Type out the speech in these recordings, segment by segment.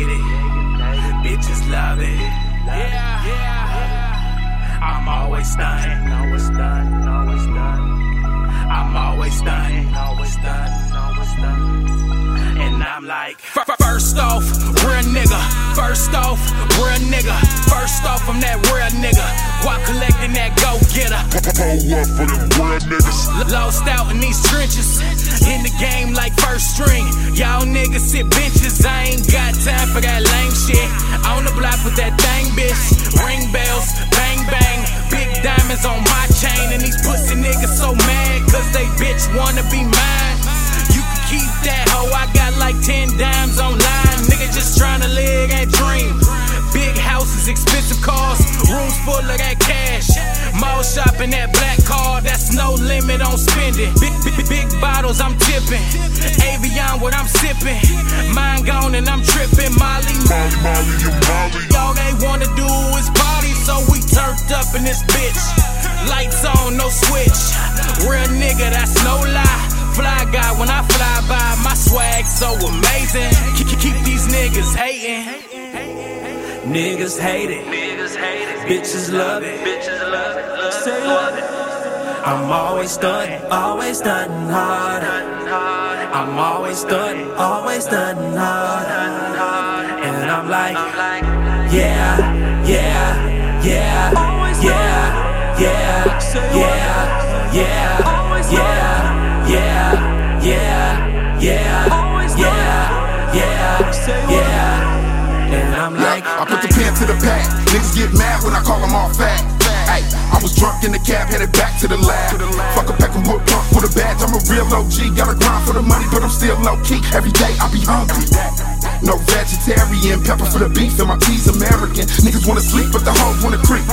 Hate it, bitches love it. Yeah, yeah. I'm always stunning, always stunning, always stunning. I'm always stunning, always stunning, always stunning. And I'm like, first off, real nigga. First off, real nigga. First off, I'm that real nigga. While collecting that go getter. For niggas. Lost out in these trenches. In the game like first string. Y'all niggas sit benches. I ain't got time for that lame shit. On the block with that thing, bitch. Ring bells, bang bang. Big diamonds on my chain. And these pussy niggas so mad. Cause they bitch wanna be mine. You can keep that hoe. I got like 10 dimes shopping, that black card, that's no limit on spending. Big, big, big bottles, I'm tipping. Avion, what I'm sipping. Mine gone and I'm tripping. Molly, Molly, Molly, you Molly. all they wanna do is party, so we turned up in this bitch. Lights on, no switch. Real nigga, that's no lie. Fly guy when I fly by, my swag so amazing. Keep these niggas hating. Niggas hate it. Niggas hate it. Bitches love it. Bitches love it. Love Say what? I'm always stunting, always stunting hard. I'm always stunting, always stunting hard. And I'm like, I'm like, yeah, yeah, yeah, yeah, yeah, yeah, yeah, yeah, yeah, yeah, yeah, yeah, yeah. And I'm like, I put the pen to the pad. Niggas get mad when I call them all fat. Ay, I was drunk in the cab, headed back to the lab. Fuck a pack of wood pump with a badge. I'm a real OG. Gotta grind for the money, but I'm still low key. Every day I be hungry. No vegetarian, pepper for the beef, and my tea's American. Niggas wanna sleep, but the hoes wanna creep.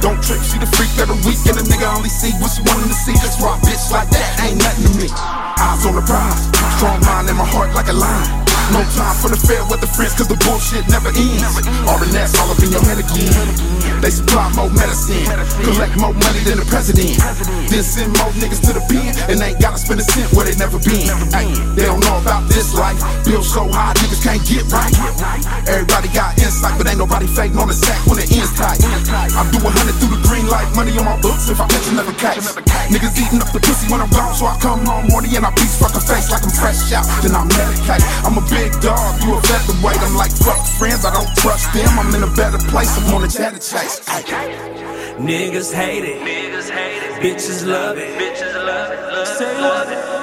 Don't trip, she the freak of the week, and the nigga only see what she wantin' to see. That's why a bitch like that ain't nothing to me. Eyes on the prize, strong mind in my heart like a lion. No time for the fair with the friends, cause the bullshit never ends. R&S all up in your head again. They supply more medicine, collect more money than the president. Then send more niggas to the pen, and they ain't gotta spend a cent where they never been. Ay, they don't know about this life. Bill so high, niggas can't get right. Everybody got insight, but ain't nobody fading on the sack when it ends tight. I do a hundred through the green light, money on my books if I catch another case. Niggas eating up the pussy when I'm gone, so I come home horny and I beat fuck a face like I'm fresh out. Then I medicate. I'm a big dog, you a featherweight. I'm like fuck friends, I don't trust them. I'm in a better place, I'm on a cheddar chase. Ay. niggas hate it. niggas hate it. Bitches love it. Bitches love it. Love. Say Love it.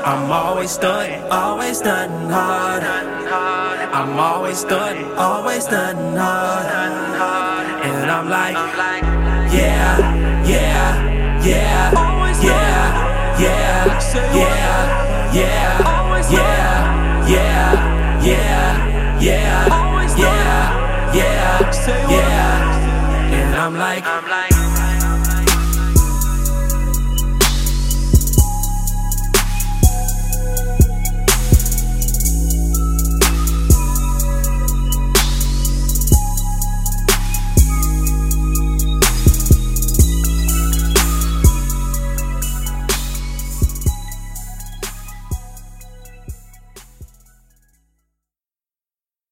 I'm always stunting, always stunting hard. I'm always stunting, always stunting hard. And I'm like, I'm like, yeah, yeah, yeah, yeah, yeah, yeah, yeah, yeah, yeah, yeah, yeah, yeah. And I'm like, I'm like.